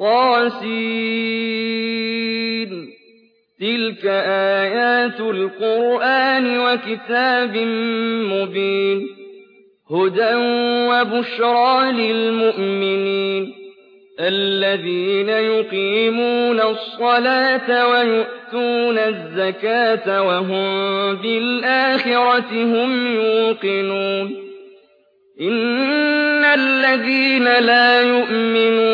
طاسين تلك آيات القرآن وكتاب مبين. هدى وبشرى للمؤمنين. الذين يقيمون الصلاة ويؤتون الزكاة وهم بالآخرة هم يوقنون. إن الذين لا يؤمنون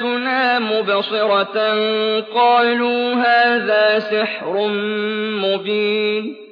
آيَاتُنَا مُبْصِرَةً قَالُوا هَٰذَا سِحْرٌ مُّبِينٌ